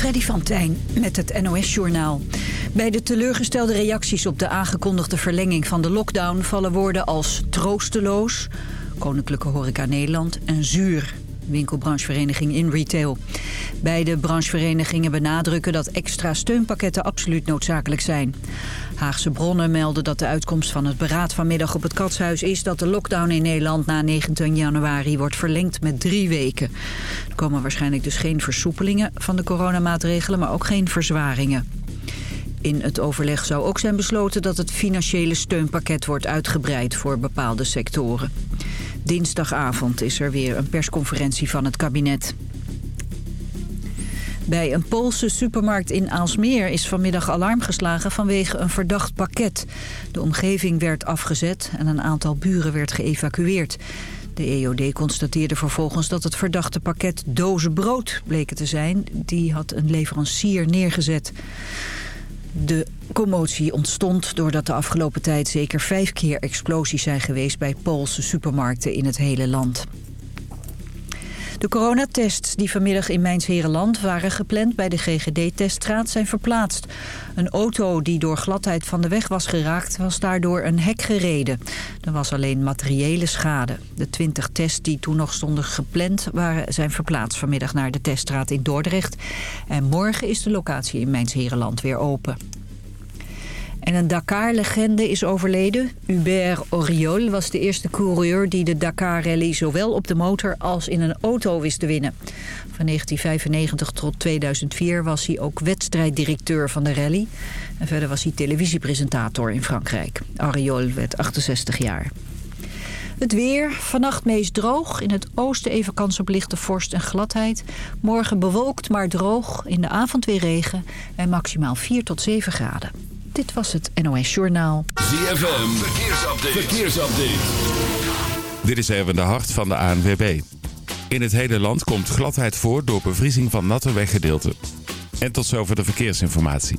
Freddy van Tijn met het NOS-journaal. Bij de teleurgestelde reacties op de aangekondigde verlenging van de lockdown... vallen woorden als troosteloos, Koninklijke Horeca Nederland en zuur winkelbranchevereniging in retail. Beide brancheverenigingen benadrukken dat extra steunpakketten absoluut noodzakelijk zijn. Haagse bronnen melden dat de uitkomst van het beraad vanmiddag op het Katshuis is dat de lockdown in Nederland na 19 januari wordt verlengd met drie weken. Er komen waarschijnlijk dus geen versoepelingen van de coronamaatregelen, maar ook geen verzwaringen. In het overleg zou ook zijn besloten dat het financiële steunpakket wordt uitgebreid voor bepaalde sectoren. Dinsdagavond is er weer een persconferentie van het kabinet. Bij een Poolse supermarkt in Aalsmeer is vanmiddag alarm geslagen vanwege een verdacht pakket. De omgeving werd afgezet en een aantal buren werd geëvacueerd. De EOD constateerde vervolgens dat het verdachte pakket dozen brood bleken te zijn. Die had een leverancier neergezet. De commotie ontstond doordat de afgelopen tijd zeker vijf keer explosies zijn geweest bij Poolse supermarkten in het hele land. De coronatests die vanmiddag in Mijns-Herenland waren gepland bij de GGD-teststraat zijn verplaatst. Een auto die door gladheid van de weg was geraakt was daardoor een hek gereden. Er was alleen materiële schade. De 20 tests die toen nog stonden gepland waren, zijn verplaatst vanmiddag naar de teststraat in Dordrecht. En morgen is de locatie in Mijns-Herenland weer open. En een Dakar-legende is overleden. Hubert Oriol was de eerste coureur die de Dakar-rally zowel op de motor als in een auto wist te winnen. Van 1995 tot 2004 was hij ook wedstrijddirecteur van de rally. En verder was hij televisiepresentator in Frankrijk. Oriol werd 68 jaar. Het weer, vannacht meest droog. In het oosten even kans op lichte vorst en gladheid. Morgen bewolkt maar droog. In de avond weer regen. En maximaal 4 tot 7 graden. Dit was het NOS Journaal. ZFM, verkeersupdate. verkeersupdate. Dit is even de hart van de ANWB. In het hele land komt gladheid voor door bevriezing van natte weggedeelten. En tot zover de verkeersinformatie.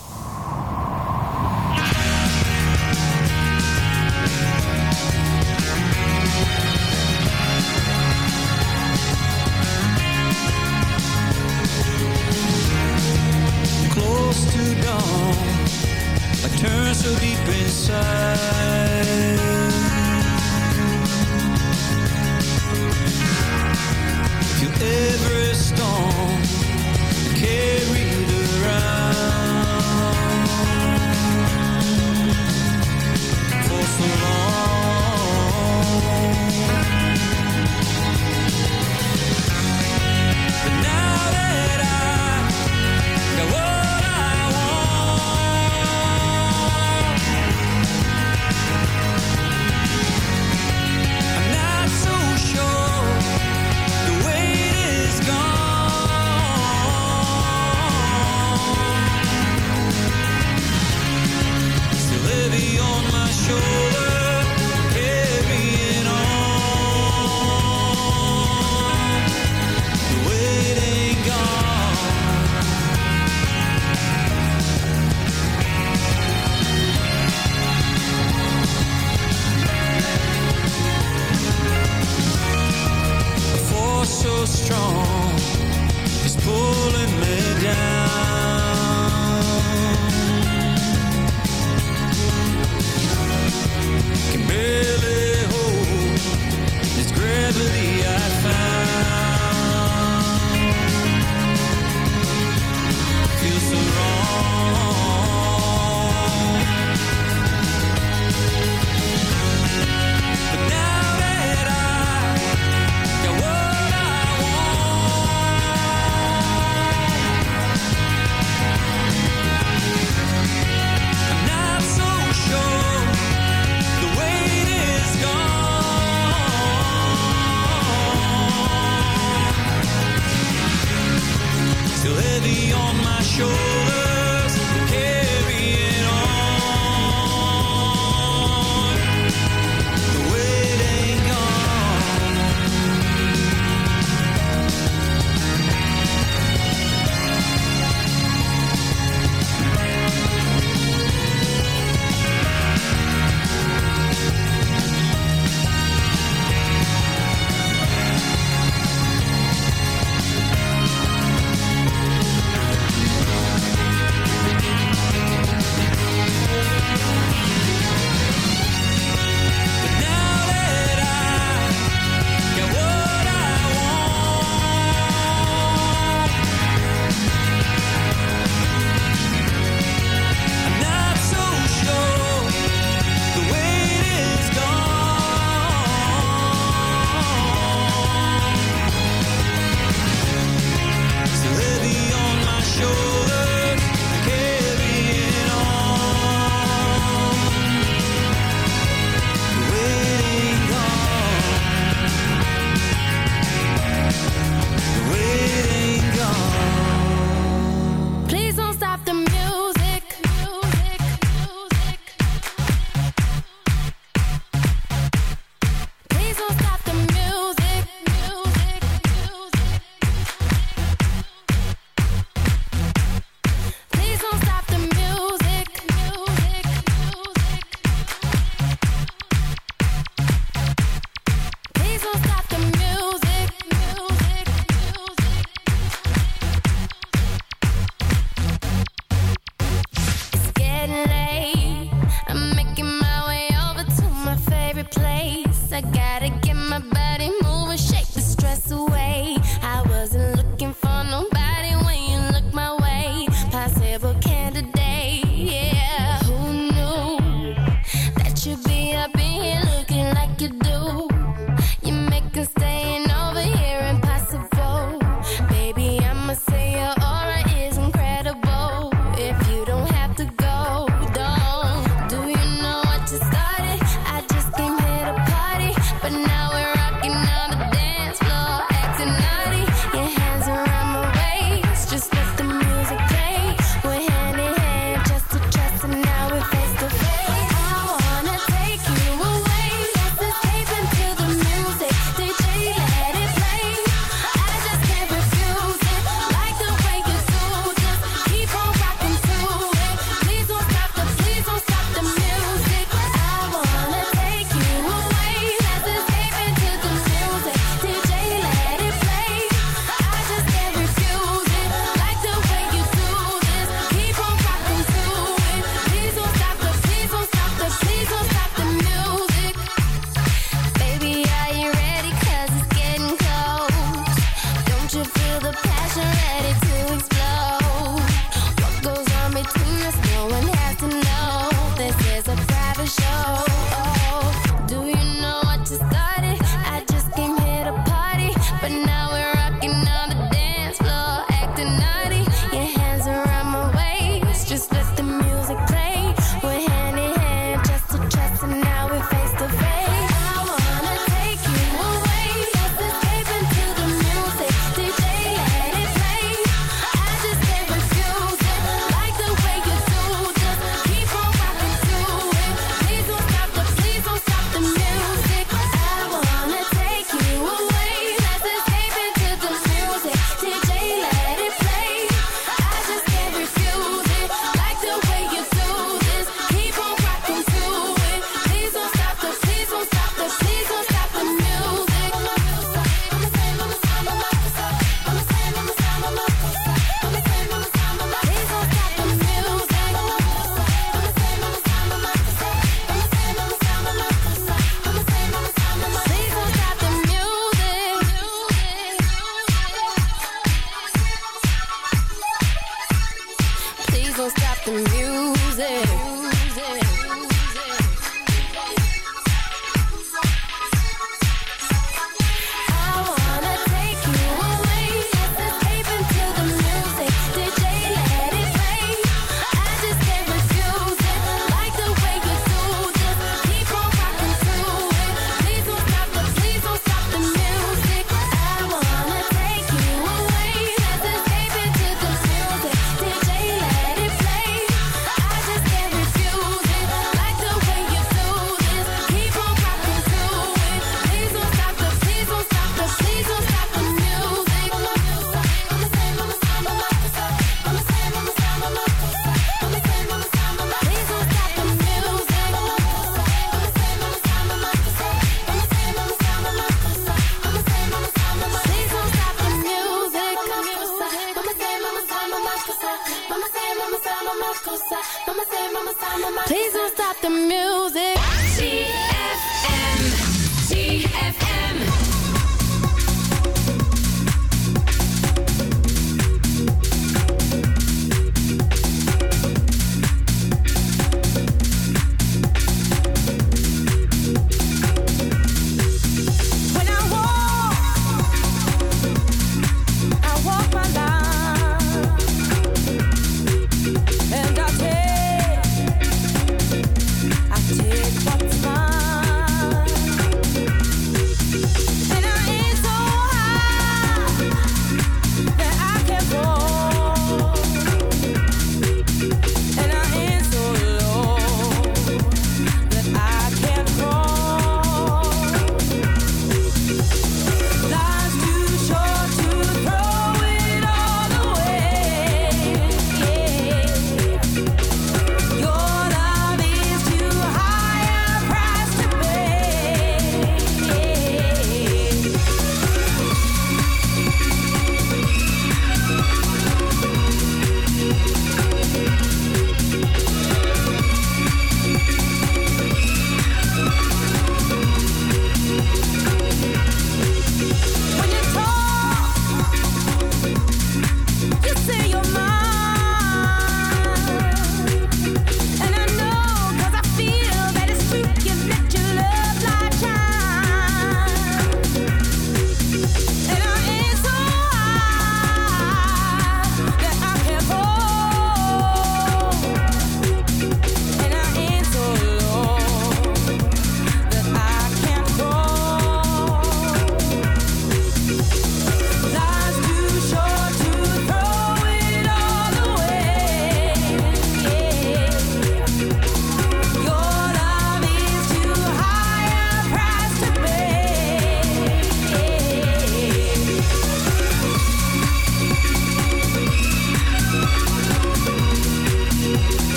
So deep inside.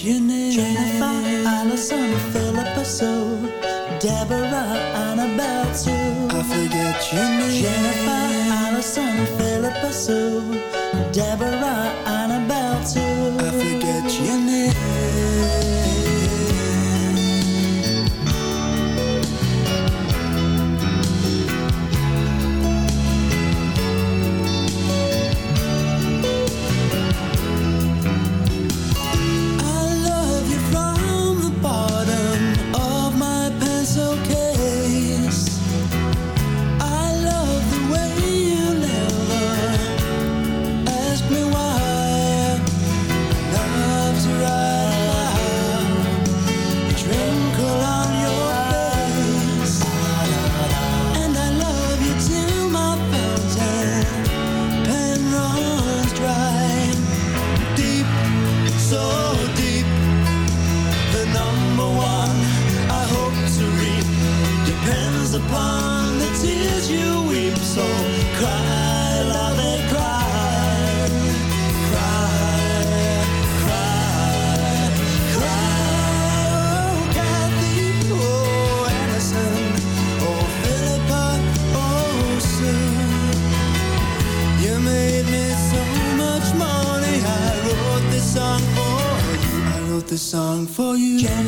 Eunice, Jennifer, Allison, Philippa Sue, Deborah, Annabelle Sue. I forget your name. Jennifer,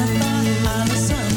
thought the sun.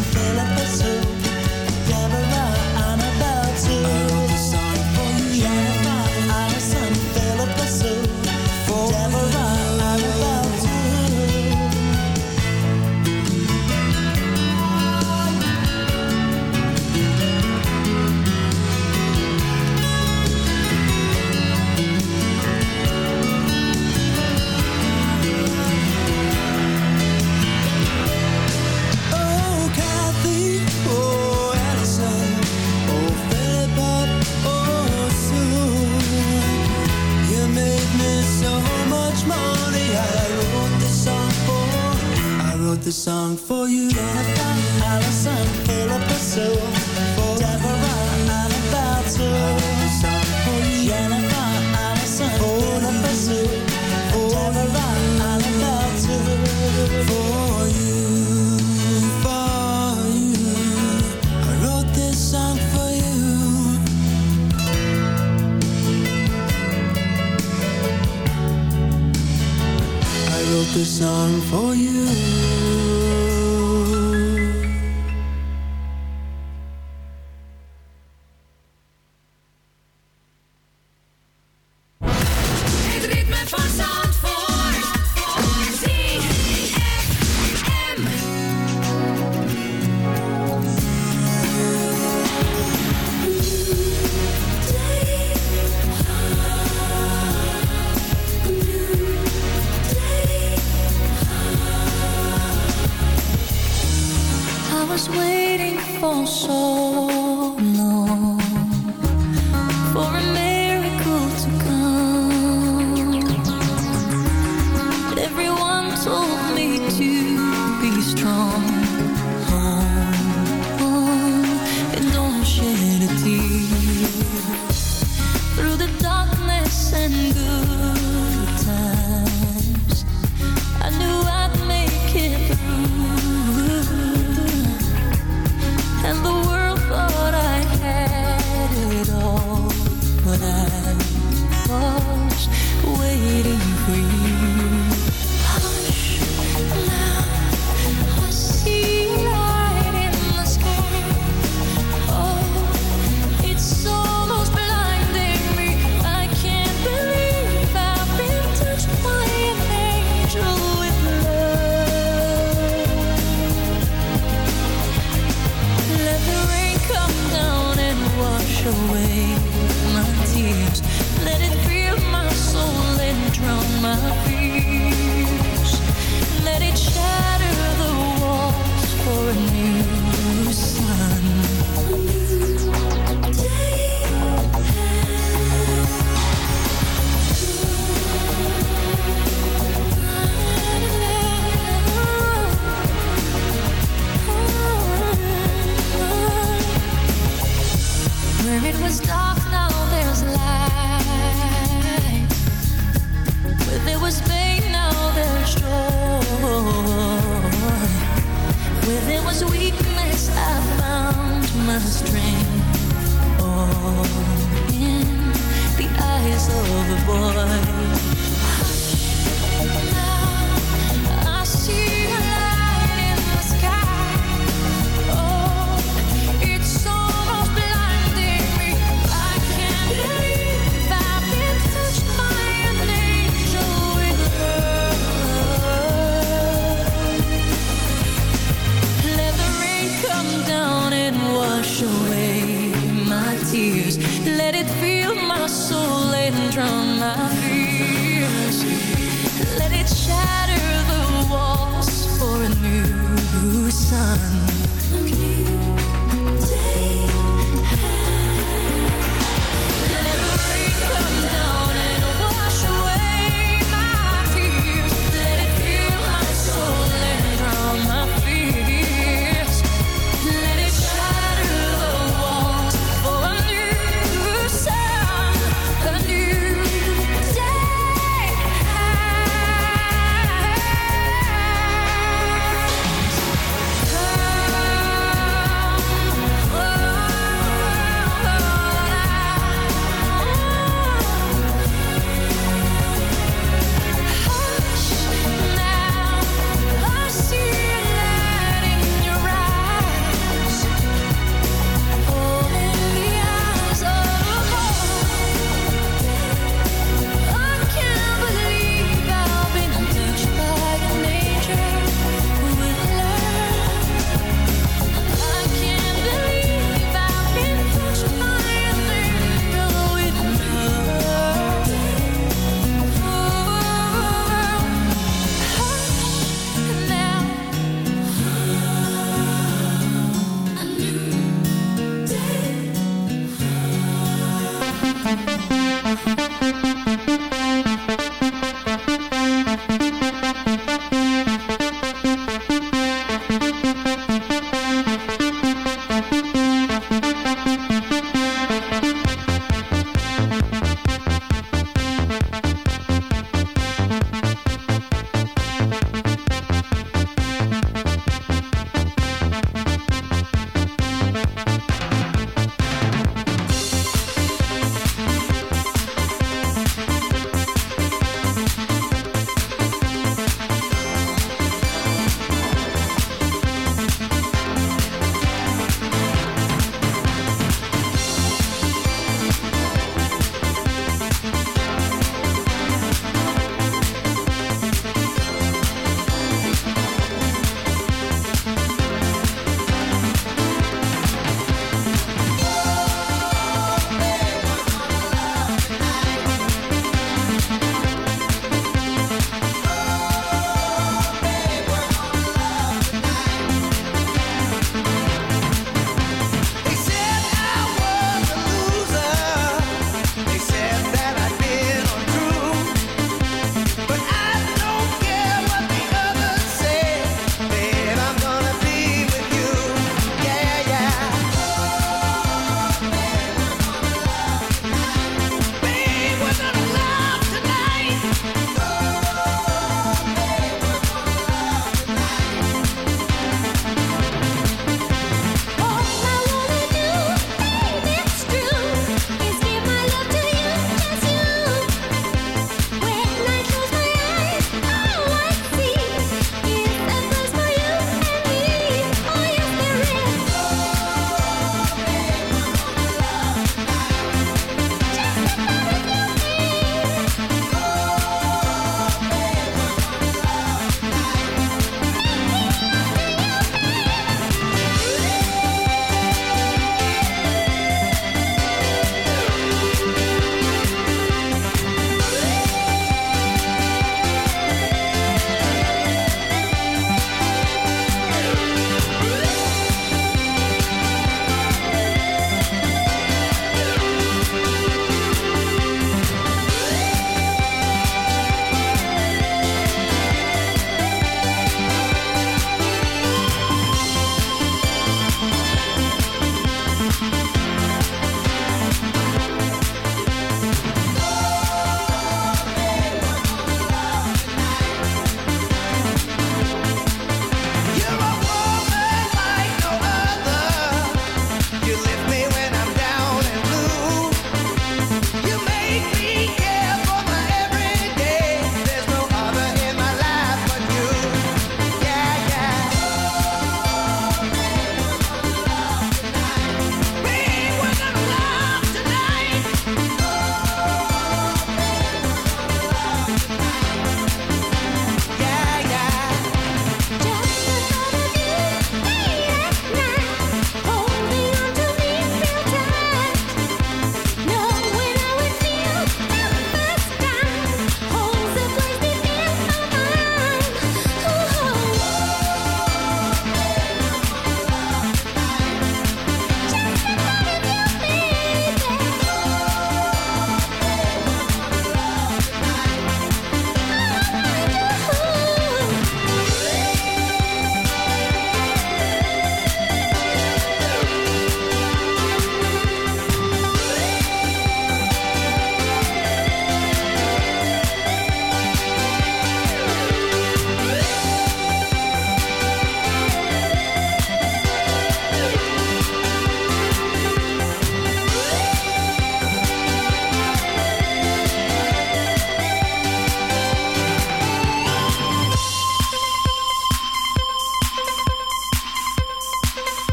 the song for you. Jennifer Allison, Deborah Song for you. Jennifer Allison, Philippa Sue, Deborah Annabelle. For you, for you, I wrote this song for you. I wrote this song for you.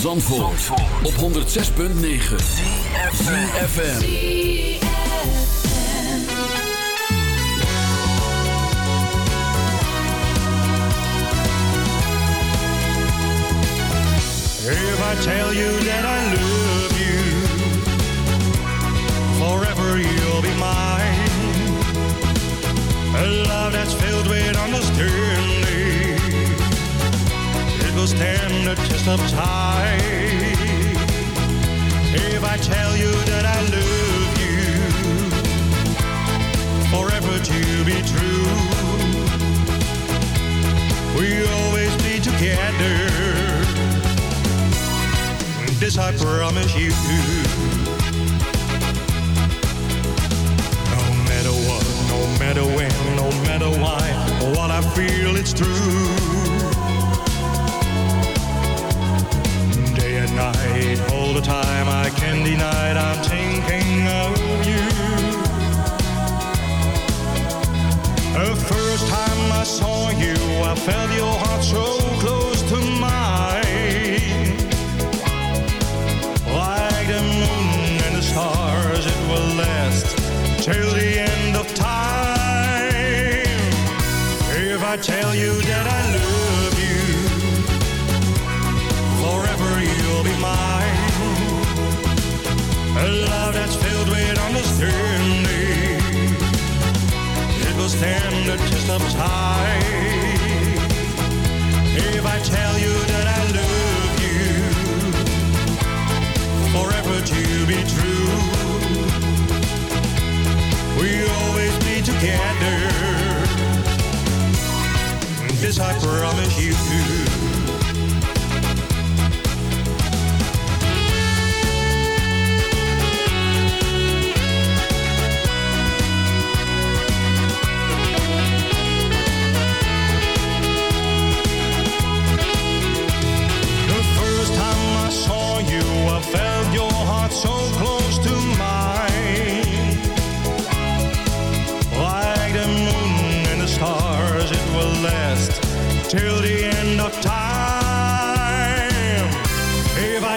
Zandvoort, op 106.9 CFFM If I tell you that I love you Forever you'll be mine. A love that's filled with understanding. goes tender just of time. If I tell you that I love you, forever to be true, we'll always be together. This I promise you. No matter what, no matter when, no matter why, what I feel it's true. night. All the time I can deny it, I'm thinking of you. promise you.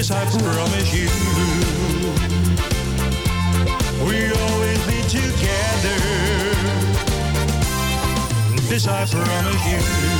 This I promise you. We always be together. This I promise you.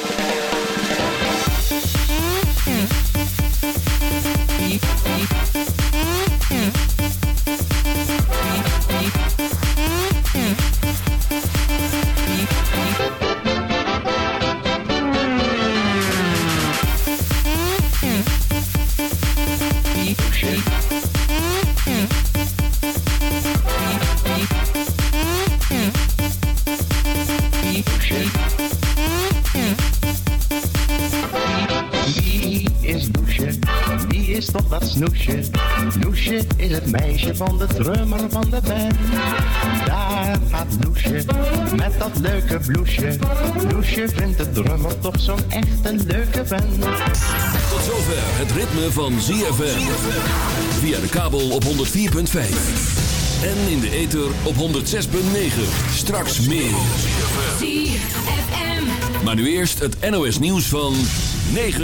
Meisje van de drummer van de band. Daar gaat Loesje met dat leuke bloesje. Loesje vindt de drummer toch zo'n echte leuke band. Tot zover het ritme van ZFM. Via de kabel op 104.5. En in de ether op 106.9. Straks meer. ZFM. Maar nu eerst het NOS nieuws van 9